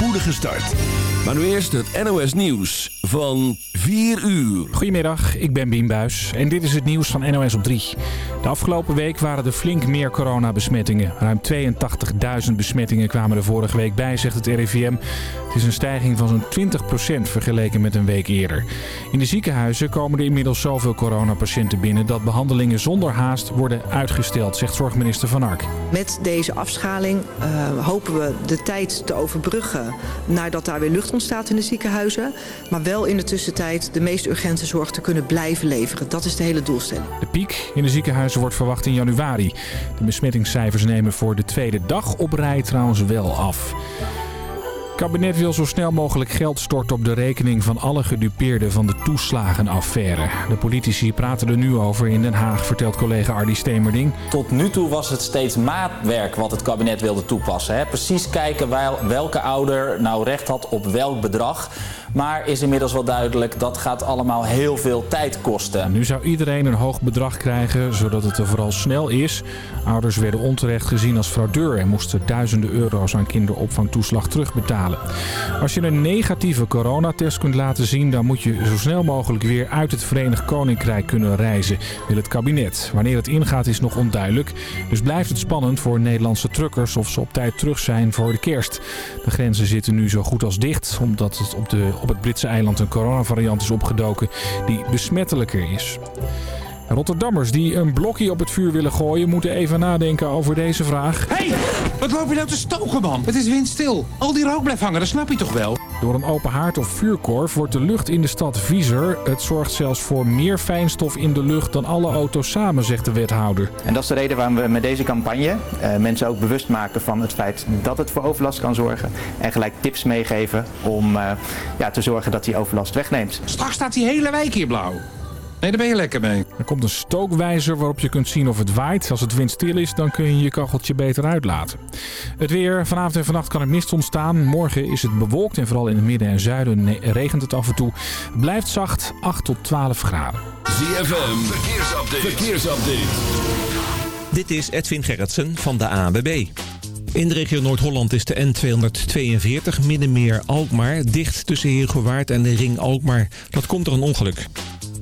spoedige start. Maar nu eerst het NOS Nieuws van 4 uur. Goedemiddag, ik ben Bien Buis en dit is het nieuws van NOS op 3. De afgelopen week waren er flink meer coronabesmettingen. Ruim 82.000 besmettingen kwamen er vorige week bij, zegt het RIVM. Het is een stijging van zo'n 20% vergeleken met een week eerder. In de ziekenhuizen komen er inmiddels zoveel coronapatiënten binnen... dat behandelingen zonder haast worden uitgesteld, zegt zorgminister Van Ark. Met deze afschaling uh, hopen we de tijd te overbruggen... nadat daar weer lucht ontstaat in de ziekenhuizen. Maar wel in de tussentijd de meest urgente zorg te kunnen blijven leveren. Dat is de hele doelstelling. De piek in de ziekenhuizen wordt verwacht in januari. De besmettingscijfers nemen voor de tweede dag op rij trouwens wel af. Het kabinet wil zo snel mogelijk geld storten op de rekening van alle gedupeerden van de toeslagenaffaire. De politici praten er nu over in Den Haag, vertelt collega Ardi Stemerding. Tot nu toe was het steeds maatwerk wat het kabinet wilde toepassen. Hè? Precies kijken welke ouder nou recht had op welk bedrag. Maar is inmiddels wel duidelijk dat gaat allemaal heel veel tijd kosten. Nu zou iedereen een hoog bedrag krijgen, zodat het er vooral snel is. Ouders werden onterecht gezien als fraudeur en moesten duizenden euro's aan kinderopvangtoeslag terugbetalen. Als je een negatieve coronatest kunt laten zien, dan moet je zo snel mogelijk weer uit het Verenigd Koninkrijk kunnen reizen, wil het kabinet. Wanneer het ingaat is nog onduidelijk, dus blijft het spannend voor Nederlandse truckers of ze op tijd terug zijn voor de kerst. De grenzen zitten nu zo goed als dicht, omdat het op de op het Britse eiland een coronavariant is opgedoken die besmettelijker is. Rotterdammers die een blokje op het vuur willen gooien... moeten even nadenken over deze vraag. Hé, hey, wat loop je nou te stoken, man? Het is windstil. Al die rook blijft hangen, dat snap je toch wel? Door een open haard of vuurkorf wordt de lucht in de stad viezer. Het zorgt zelfs voor meer fijnstof in de lucht dan alle auto's samen, zegt de wethouder. En dat is de reden waarom we met deze campagne uh, mensen ook bewust maken van het feit dat het voor overlast kan zorgen. En gelijk tips meegeven om uh, ja, te zorgen dat die overlast wegneemt. Straks staat die hele wijk hier blauw. Nee, daar ben je lekker mee. Er komt een stookwijzer waarop je kunt zien of het waait. Als het windstil is, dan kun je je kacheltje beter uitlaten. Het weer. Vanavond en vannacht kan er mist ontstaan. Morgen is het bewolkt en vooral in het midden en zuiden regent het af en toe. Het blijft zacht, 8 tot 12 graden. ZFM, verkeersupdate. verkeersupdate. Dit is Edwin Gerritsen van de ANWB. In de regio Noord-Holland is de N242 Middenmeer Alkmaar dicht tussen Heergewaard en de ring Alkmaar. Dat komt door een ongeluk.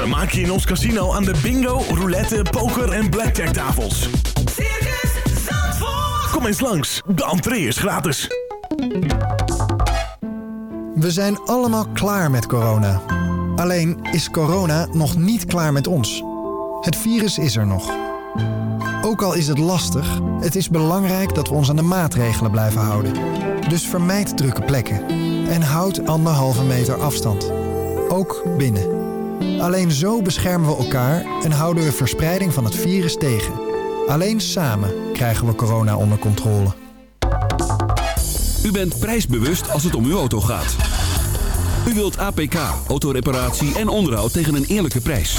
Vermaak je in ons casino aan de bingo, roulette, poker en blackjack tafels. Circus Zandvoort. Kom eens langs, de entree is gratis. We zijn allemaal klaar met corona. Alleen is corona nog niet klaar met ons. Het virus is er nog. Ook al is het lastig, het is belangrijk dat we ons aan de maatregelen blijven houden. Dus vermijd drukke plekken. En houd anderhalve meter afstand. Ook binnen. Alleen zo beschermen we elkaar en houden we verspreiding van het virus tegen. Alleen samen krijgen we corona onder controle. U bent prijsbewust als het om uw auto gaat. U wilt APK, autoreparatie en onderhoud tegen een eerlijke prijs.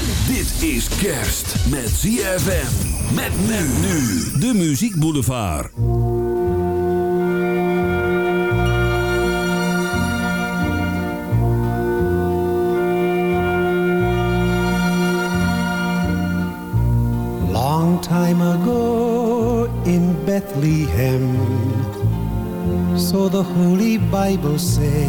Dit is kerst met ZFM. Met men nu. De Muziek Boulevard. Long time ago in Bethlehem, so the Holy Bible say,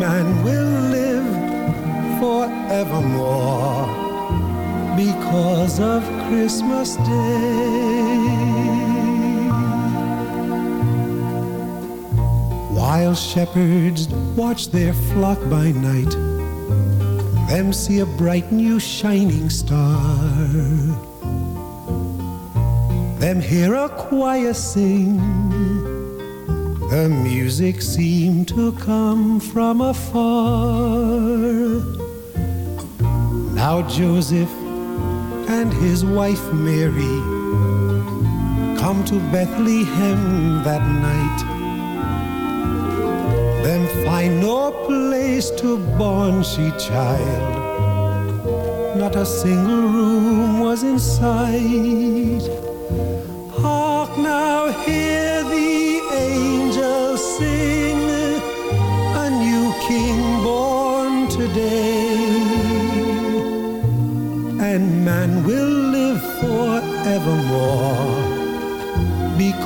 Man will live forevermore because of Christmas Day. While shepherds watch their flock by night, them see a bright new shining star. Them hear a choir sing, the music seemed to come from afar. Now Joseph and his wife Mary come to Bethlehem that night. Then find no place to born she child. Not a single room was in sight.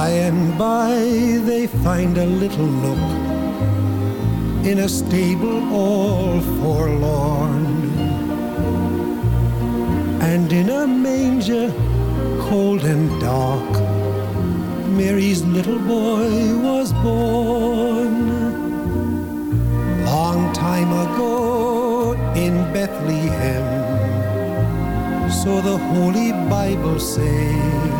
By and by they find a little nook in a stable all forlorn. And in a manger cold and dark, Mary's little boy was born. Long time ago in Bethlehem, so the Holy Bible say.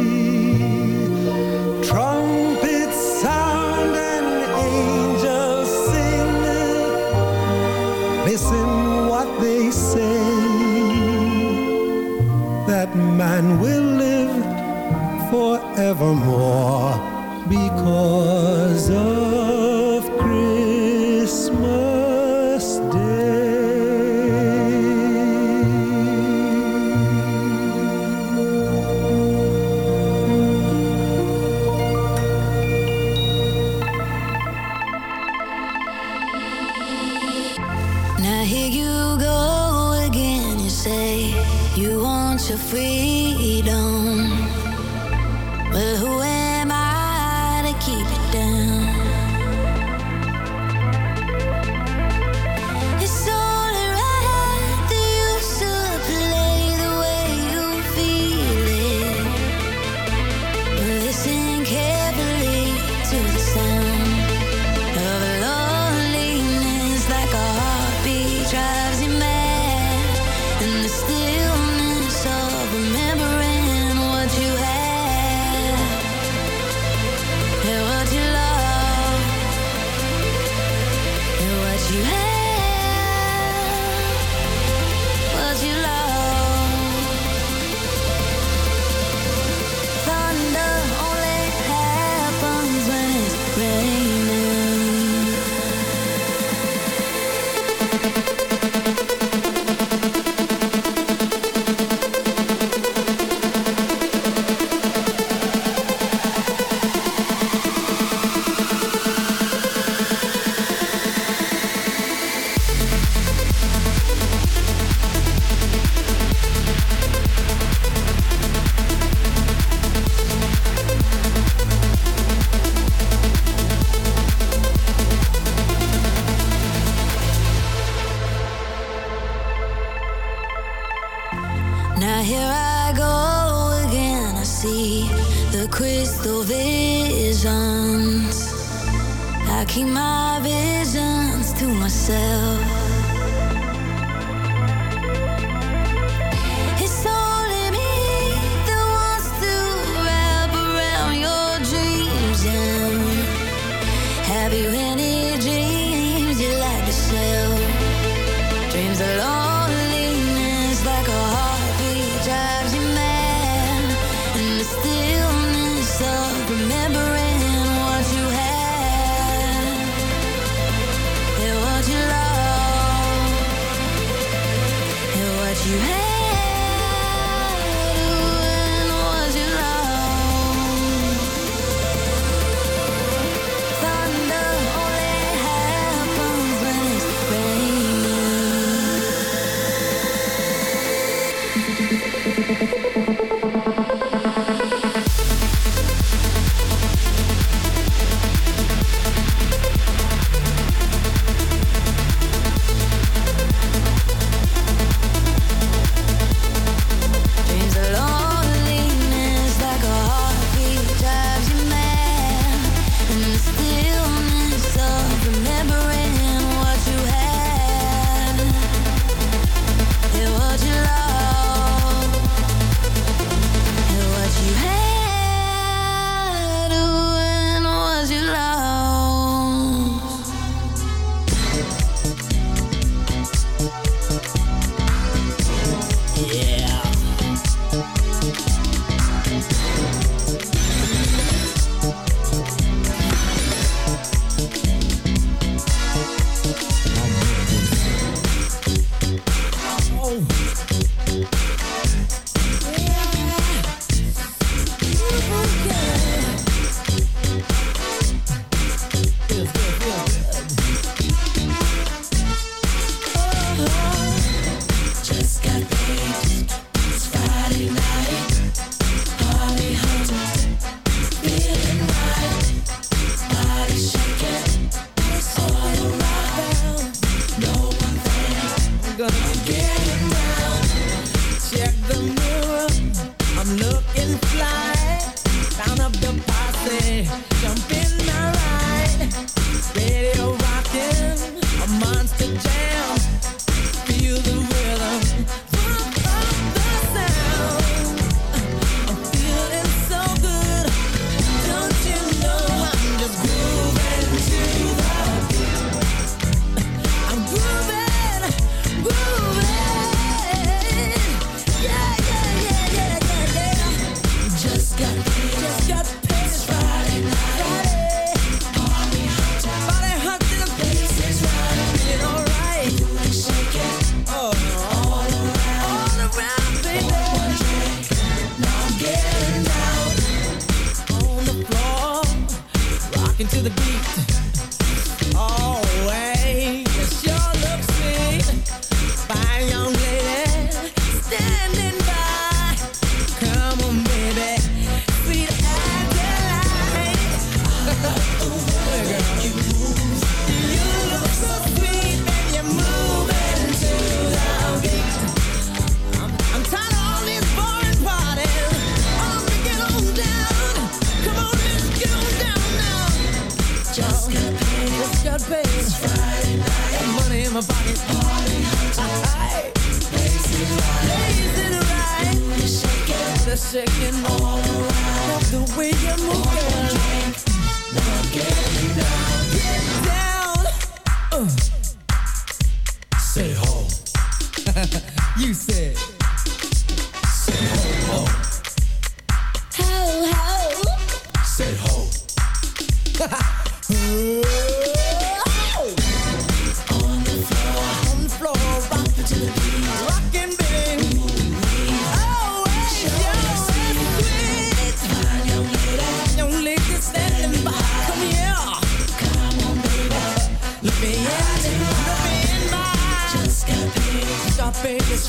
Forevermore because of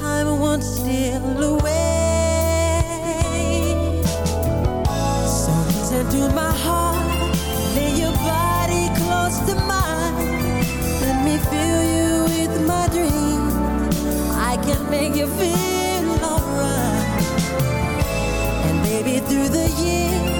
time won't steal away. So my heart, lay your body close to mine. Let me fill you with my dreams. I can make you feel alright. And maybe through the years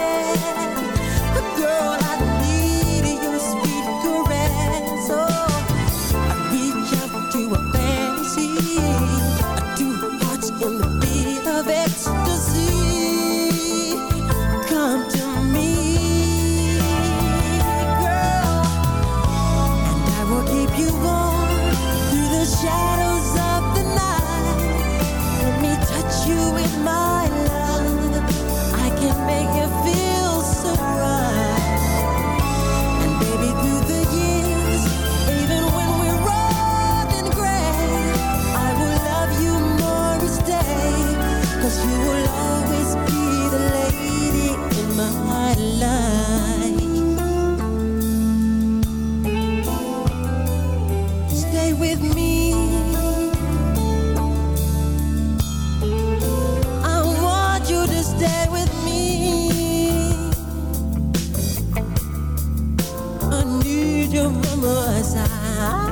remember us?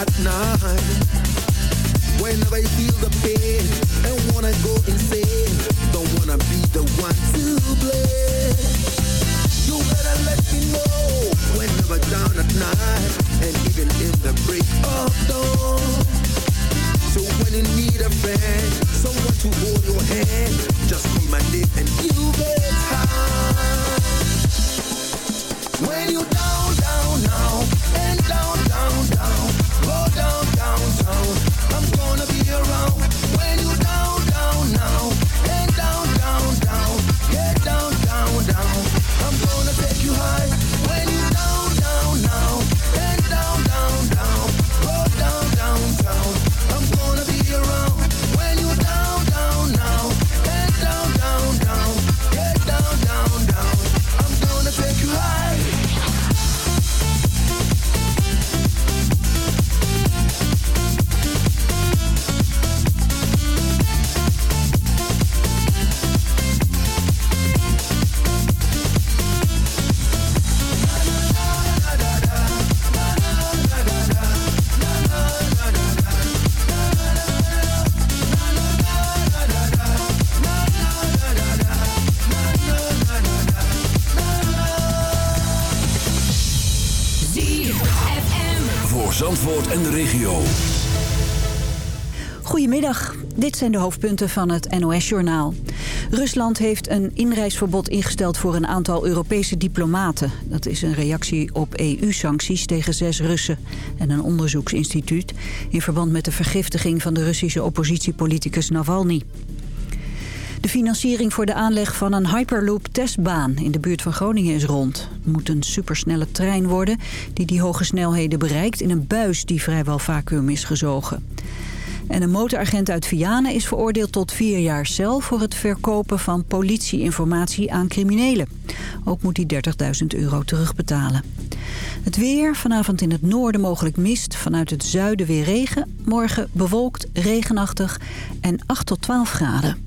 At night. Whenever you feel the pain and wanna go insane, don't wanna be the one to blame. You better let me know whenever down at night and even in the break of dawn. So when you need a friend, someone to hold your hand, just call my name and you get high. When you down, down, now and zijn de hoofdpunten van het NOS-journaal. Rusland heeft een inreisverbod ingesteld voor een aantal Europese diplomaten. Dat is een reactie op EU-sancties tegen zes Russen en een onderzoeksinstituut... in verband met de vergiftiging van de Russische oppositiepoliticus Navalny. De financiering voor de aanleg van een Hyperloop-testbaan in de buurt van Groningen is rond. Het moet een supersnelle trein worden die die hoge snelheden bereikt in een buis die vrijwel vacuüm is gezogen. En een motoragent uit Vianen is veroordeeld tot vier jaar cel... voor het verkopen van politieinformatie aan criminelen. Ook moet hij 30.000 euro terugbetalen. Het weer, vanavond in het noorden mogelijk mist. Vanuit het zuiden weer regen. Morgen bewolkt, regenachtig en 8 tot 12 graden.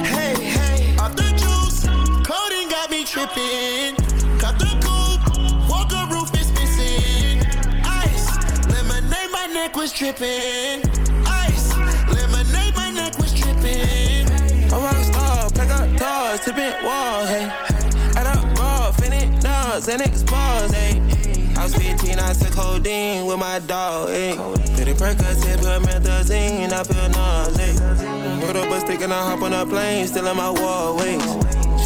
Was tripping. Ice, lemonade, my neck was tripping. A rock star, pack up doors, tipping walls, hey. Add up raw, finish nuts, and expose, hey. I was 15, I took codeine with my dog, hey. Pretty Percocet, put methazine, I feel nauseous. Put up a stick and I hop on a plane, still in my wall, wait.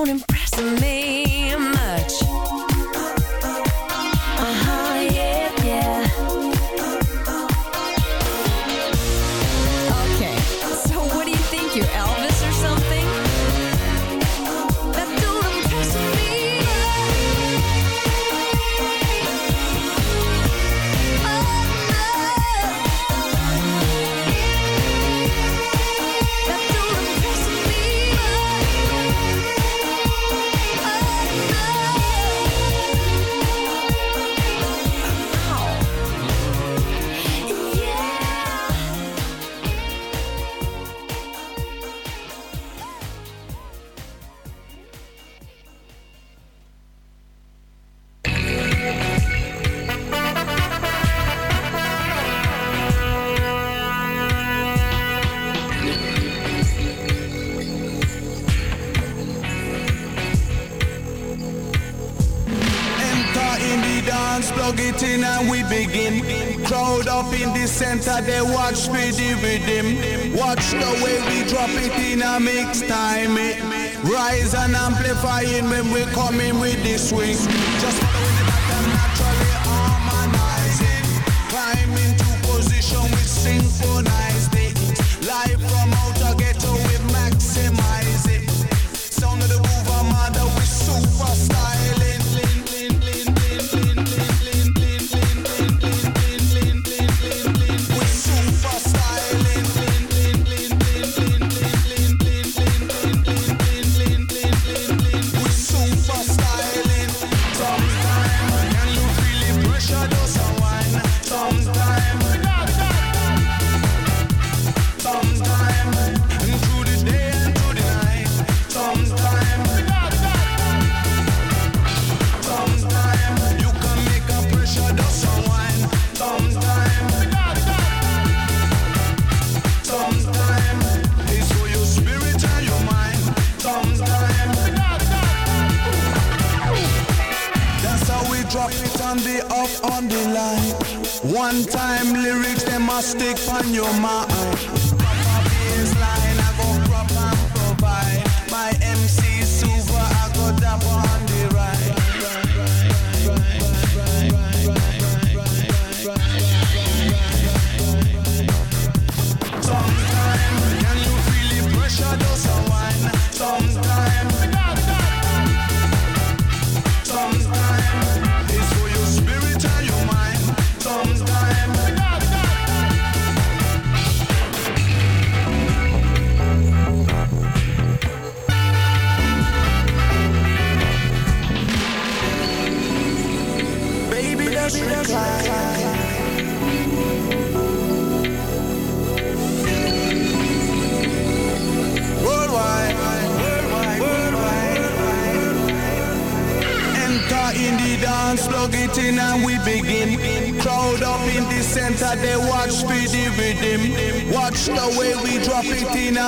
Don't impress me. guns plug it in and we begin. Crowd up in the center, they watch me with him. Watch the way we drop it in a mix time. It. Rise and amplifying when we come in with the swing. Just following the pattern naturally harmonizing. Climb into position we synchronize it. Live from out on the line. One time lyrics them must stick on your mind.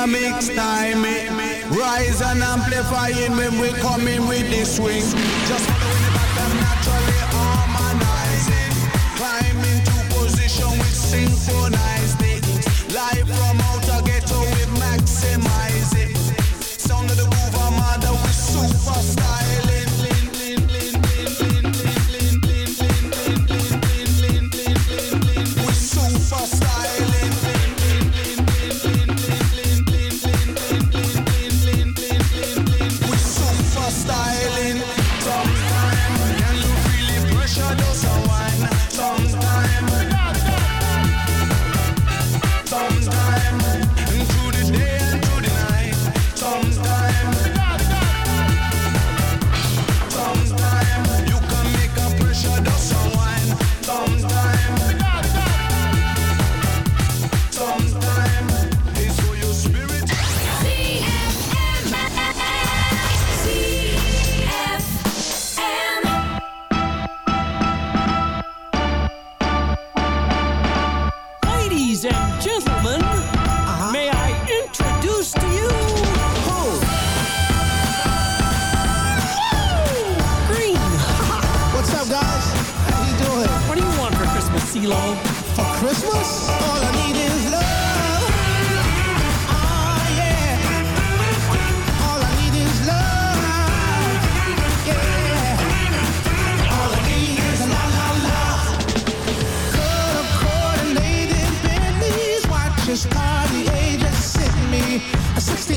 Mix time. eh. Rise and amplifying when we come in with the swing. Just CeeLo? For Christmas? All I need is love. Ah, yeah. All I need is love. Yeah. All I need is a la la la. Color coordinated Bentleys, watches, party agents sitting me. A 60